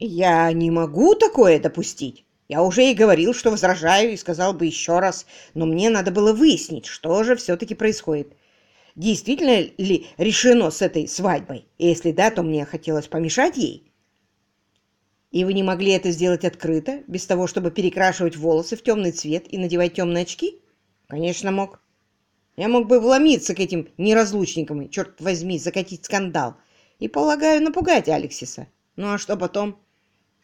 Я не могу такое допустить. Я уже и говорил, что возражаю, и сказал бы еще раз, но мне надо было выяснить, что же все-таки происходит. Действительно ли решено с этой свадьбой? И если да, то мне хотелось помешать ей. И вы не могли это сделать открыто, без того, чтобы перекрашивать волосы в темный цвет и надевать темные очки? Конечно, мог. Я мог бы вломиться к этим неразлучникам и, черт возьми, закатить скандал. И, полагаю, напугать Алексиса. Ну а что потом?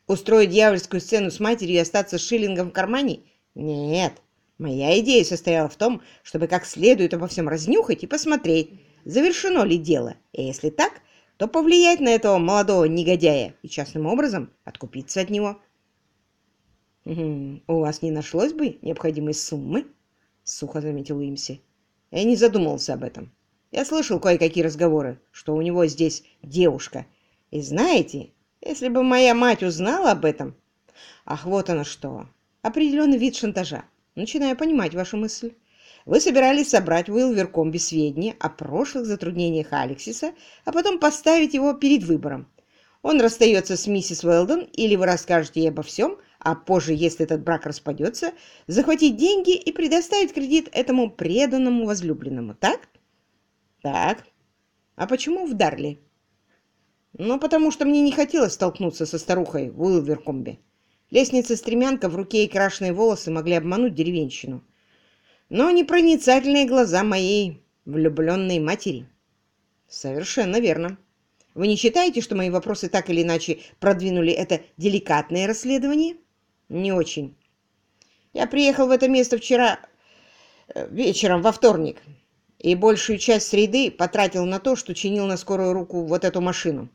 Устроить дьявольскую сцену с матерью и остаться с шиллингом в кармане? Нет. Моя идея состояла в том, чтобы как следует обо всем разнюхать и посмотреть, завершено ли дело. И если так, то повлиять на этого молодого негодяя и частным образом откупиться от него. «У вас не нашлось бы необходимой суммы?» — сухо заметил Уимси. Я не задумывался об этом. Я слышал кое-какие разговоры, что у него здесь девушка. И знаете, если бы моя мать узнала об этом... Ах, вот оно что. Определенный вид шантажа. Начинаю понимать вашу мысль. Вы собирались собрать в Уилверкомбе сведения о прошлых затруднениях Алексиса, а потом поставить его перед выбором. Он расстается с миссис Уэлдон, или вы расскажете ей обо всем, а позже, если этот брак распадется, захватить деньги и предоставить кредит этому преданному возлюбленному, так? Так. А почему в Дарли? Ну, потому что мне не хотелось столкнуться со старухой в Уилверкомбе. Лестница-стремянка в руке и крашеные волосы могли обмануть деревенщину. Но непроницательные глаза моей влюбленной матери. Совершенно верно. Вы не считаете, что мои вопросы так или иначе продвинули это деликатное расследование? Не очень. Я приехал в это место вчера э, вечером, во вторник, и большую часть среды потратил на то, что чинил на скорую руку вот эту машину.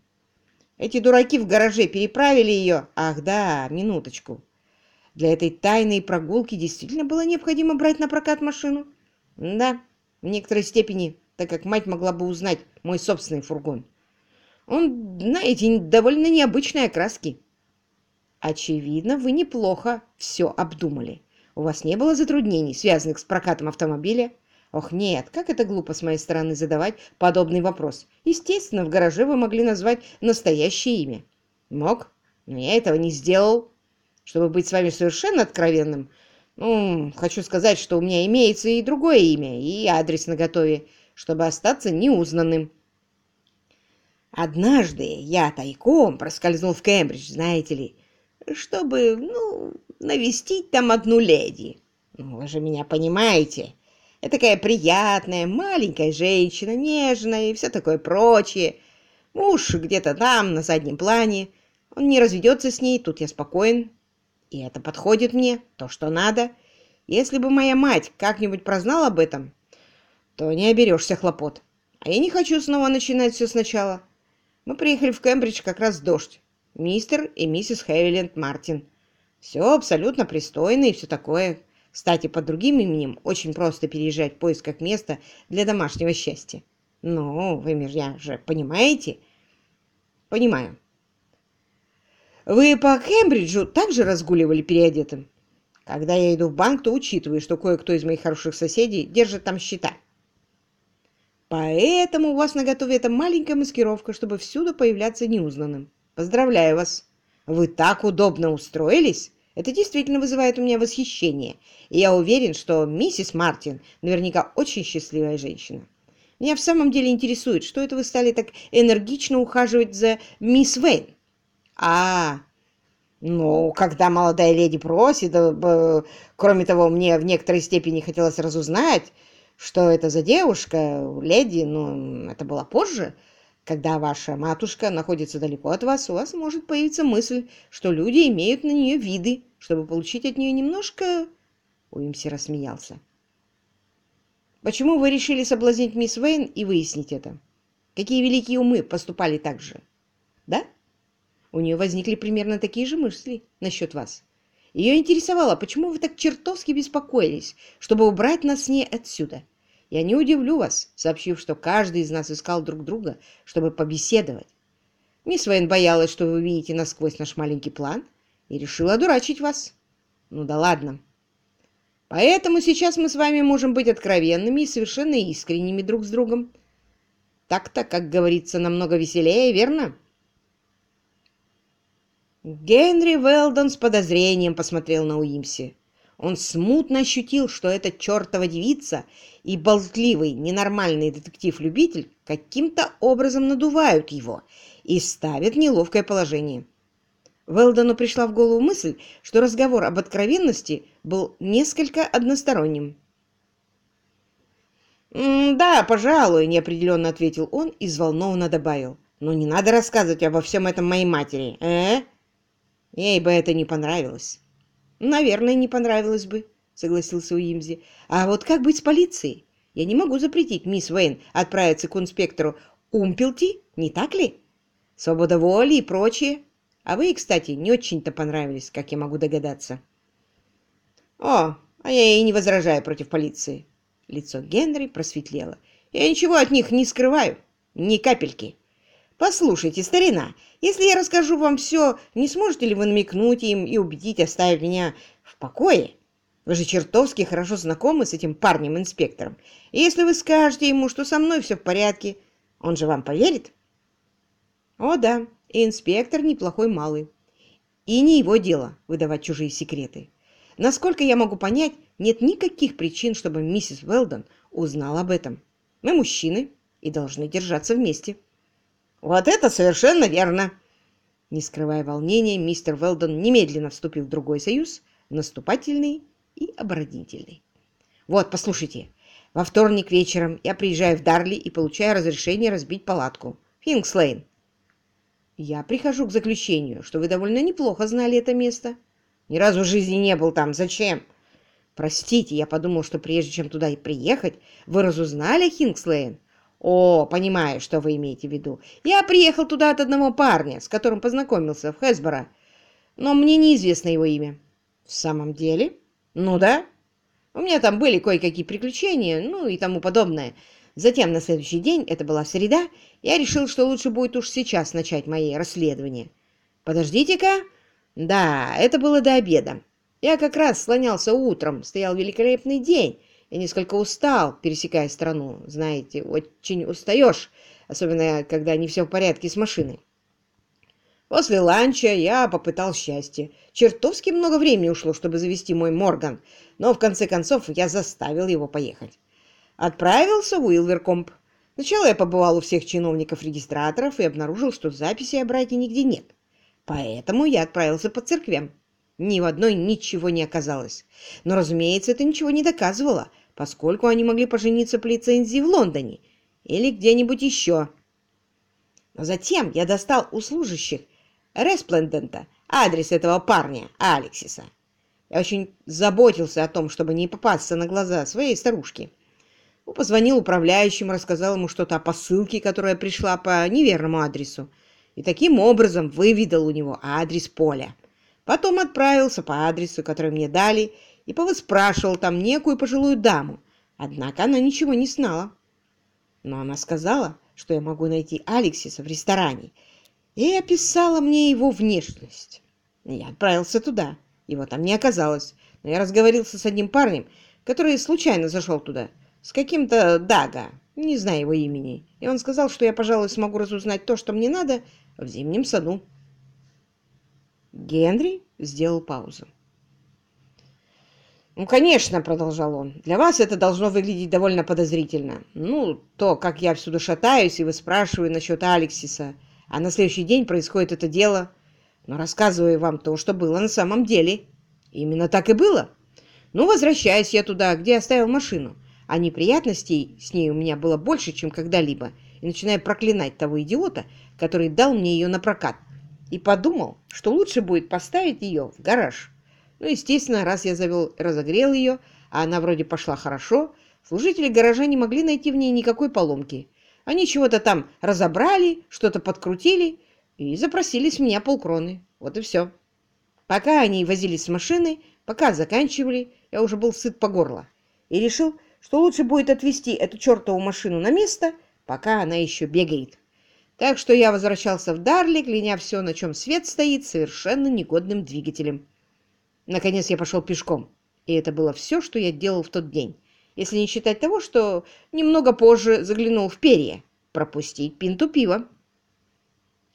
Эти дураки в гараже переправили ее. Ах да, минуточку. Для этой тайной прогулки действительно было необходимо брать на прокат машину? Да, в некоторой степени, так как мать могла бы узнать мой собственный фургон. Он, знаете, довольно необычной окраски. Очевидно, вы неплохо все обдумали. У вас не было затруднений, связанных с прокатом автомобиля? Ох, нет, как это глупо с моей стороны задавать подобный вопрос. Естественно, в гараже вы могли назвать настоящее имя. Мог, но я этого не сделал. Чтобы быть с вами совершенно откровенным, ну, хочу сказать, что у меня имеется и другое имя, и адрес наготове, чтобы остаться неузнанным. Однажды я тайком проскользнул в Кембридж, знаете ли, чтобы, ну, навестить там одну леди. Ну, вы же меня понимаете. Это такая приятная, маленькая женщина, нежная и все такое прочее. Муж где-то там, на заднем плане. Он не разведется с ней, тут я спокоен. И это подходит мне, то, что надо. Если бы моя мать как-нибудь прознала об этом, то не оберешься хлопот. А я не хочу снова начинать все сначала. Мы приехали в Кембридж как раз дождь. Мистер и миссис Хэвиленд Мартин. Все абсолютно пристойно и все такое. Кстати, под другим именем очень просто переезжать в поисках места для домашнего счастья. Ну, вы меня же понимаете? Понимаю. Вы по Кембриджу также разгуливали переодетым? Когда я иду в банк, то учитываю, что кое-кто из моих хороших соседей держит там счета. Поэтому у вас на готове эта маленькая маскировка, чтобы всюду появляться неузнанным. Поздравляю вас. Вы так удобно устроились. Это действительно вызывает у меня восхищение, и я уверен, что миссис Мартин наверняка очень счастливая женщина. Меня в самом деле интересует, что это вы стали так энергично ухаживать за мисс Вейн? А, ну, когда молодая леди просит, э, кроме того, мне в некоторой степени хотелось разузнать, что это за девушка, леди, ну, это было позже, когда ваша матушка находится далеко от вас, у вас может появиться мысль, что люди имеют на нее виды, чтобы получить от нее немножко...» Уимси рассмеялся. «Почему вы решили соблазнить мисс Вейн и выяснить это? Какие великие умы поступали так же? Да? У нее возникли примерно такие же мысли насчет вас. Ее интересовало, почему вы так чертовски беспокоились, чтобы убрать нас с ней отсюда. Я не удивлю вас, сообщив, что каждый из нас искал друг друга, чтобы побеседовать. Мисс Вейн боялась, что вы видите насквозь наш маленький план, и решила одурачить вас. Ну да ладно. Поэтому сейчас мы с вами можем быть откровенными и совершенно искренними друг с другом. Так-то, как говорится, намного веселее, верно? Генри Велдон с подозрением посмотрел на Уимси. Он смутно ощутил, что эта чертова девица и болтливый, ненормальный детектив-любитель каким-то образом надувают его и ставят неловкое положение. Велдону пришла в голову мысль, что разговор об откровенности был несколько односторонним. «Да, пожалуй», — неопределенно ответил он и взволнованно добавил. «Но не надо рассказывать обо всем этом моей матери, э? Ей бы это не понравилось». «Наверное, не понравилось бы», — согласился Уимзи. «А вот как быть с полицией? Я не могу запретить мисс Уэйн отправиться к инспектору Умпелти, не так ли? Свобода воли и прочее. А вы, кстати, не очень-то понравились, как я могу догадаться». «О, а я и не возражаю против полиции». Лицо Генри просветлело. «Я ничего от них не скрываю, ни капельки». «Послушайте, старина, если я расскажу вам все, не сможете ли вы намекнуть им и убедить оставить меня в покое? Вы же чертовски хорошо знакомы с этим парнем-инспектором. И если вы скажете ему, что со мной все в порядке, он же вам поверит?» «О да, инспектор неплохой малый. И не его дело выдавать чужие секреты. Насколько я могу понять, нет никаких причин, чтобы миссис Уэлдон узнала об этом. Мы мужчины и должны держаться вместе». «Вот это совершенно верно!» Не скрывая волнения, мистер Велдон немедленно вступил в другой союз, наступательный и оборонительный. «Вот, послушайте, во вторник вечером я приезжаю в Дарли и получаю разрешение разбить палатку. Финкслейн. Я прихожу к заключению, что вы довольно неплохо знали это место. Ни разу в жизни не был там. Зачем? Простите, я подумал, что прежде чем туда и приехать, вы разузнали Хинкслейн. «О, понимаю, что вы имеете в виду. Я приехал туда от одного парня, с которым познакомился в Хэсборо, но мне неизвестно его имя». «В самом деле?» «Ну да. У меня там были кое-какие приключения, ну и тому подобное. Затем на следующий день, это была среда, я решил, что лучше будет уж сейчас начать мои расследования. Подождите-ка. Да, это было до обеда. Я как раз слонялся утром, стоял великолепный день». Я несколько устал, пересекая страну. Знаете, очень устаешь, особенно когда не все в порядке с машиной. После ланча я попытал счастье. Чертовски много времени ушло, чтобы завести мой Морган, но в конце концов я заставил его поехать. Отправился в Уилверкомп. Сначала я побывал у всех чиновников-регистраторов и обнаружил, что записи о браке нигде нет. Поэтому я отправился по церквям. Ни в одной ничего не оказалось. Но, разумеется, это ничего не доказывало, поскольку они могли пожениться по лицензии в Лондоне или где-нибудь еще. Но затем я достал у служащих Респлендента адрес этого парня, Алексиса. Я очень заботился о том, чтобы не попасться на глаза своей старушки. Позвонил управляющему, рассказал ему что-то о посылке, которая пришла по неверному адресу, и таким образом выведал у него адрес поля. Потом отправился по адресу, который мне дали, и повыспрашивал там некую пожилую даму, однако она ничего не знала. Но она сказала, что я могу найти Алексиса в ресторане, и описала мне его внешность. Я отправился туда, его там не оказалось, но я разговорился с одним парнем, который случайно зашел туда, с каким-то Дага, не знаю его имени, и он сказал, что я, пожалуй, смогу разузнать то, что мне надо, в зимнем саду. Генри сделал паузу. «Ну, конечно», — продолжал он, — «для вас это должно выглядеть довольно подозрительно. Ну, то, как я всюду шатаюсь и выспрашиваю насчет Алексиса, а на следующий день происходит это дело. Но рассказываю вам то, что было на самом деле. Именно так и было. Ну, возвращаюсь я туда, где оставил машину, а неприятностей с ней у меня было больше, чем когда-либо, и начинаю проклинать того идиота, который дал мне ее на прокат, и подумал, что лучше будет поставить ее в гараж». Ну, естественно, раз я завел, разогрел ее, а она вроде пошла хорошо, служители гаража не могли найти в ней никакой поломки. Они чего-то там разобрали, что-то подкрутили и запросили с меня полкроны. Вот и все. Пока они возились с машиной, пока заканчивали, я уже был сыт по горло и решил, что лучше будет отвезти эту чертову машину на место, пока она еще бегает. Так что я возвращался в Дарли, кляня все, на чем свет стоит, совершенно негодным двигателем. Наконец я пошел пешком, и это было все, что я делал в тот день, если не считать того, что немного позже заглянул в перья, пропустить пинту пива.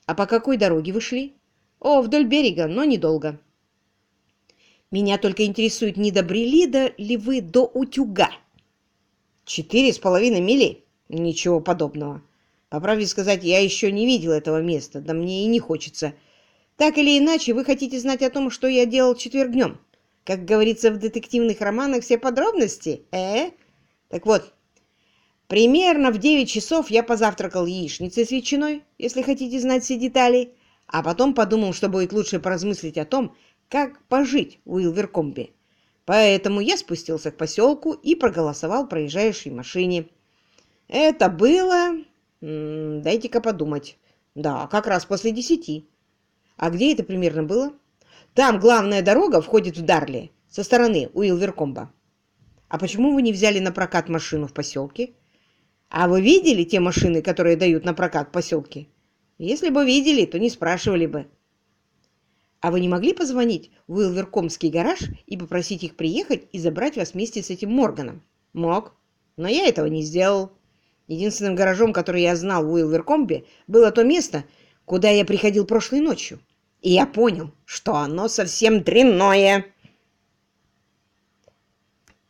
А по какой дороге вы шли? О, вдоль берега, но недолго. Меня только интересует, не добрели ли вы до утюга? Четыре с половиной мили? Ничего подобного. По правде сказать, я еще не видел этого места, да мне и не хочется. Так или иначе, вы хотите знать о том, что я делал четверг днем? Как говорится в детективных романах, все подробности, э? Так вот, примерно в 9 часов я позавтракал яичницей с ветчиной, если хотите знать все детали, а потом подумал, что будет лучше поразмыслить о том, как пожить в Уилверкомбе. Поэтому я спустился к поселку и проголосовал проезжающей машине. Это было... Дайте-ка подумать. Да, как раз после десяти. А где это примерно было? Там главная дорога входит в Дарли со стороны Уилверкомба. А почему вы не взяли на прокат машину в поселке? А вы видели те машины, которые дают на прокат в поселке? Если бы видели, то не спрашивали бы. А вы не могли позвонить в Уилверкомский гараж и попросить их приехать и забрать вас вместе с этим Морганом? Мог, но я этого не сделал. Единственным гаражом, который я знал в Уилверкомбе, было то место, куда я приходил прошлой ночью. И я понял, что оно совсем дрянное.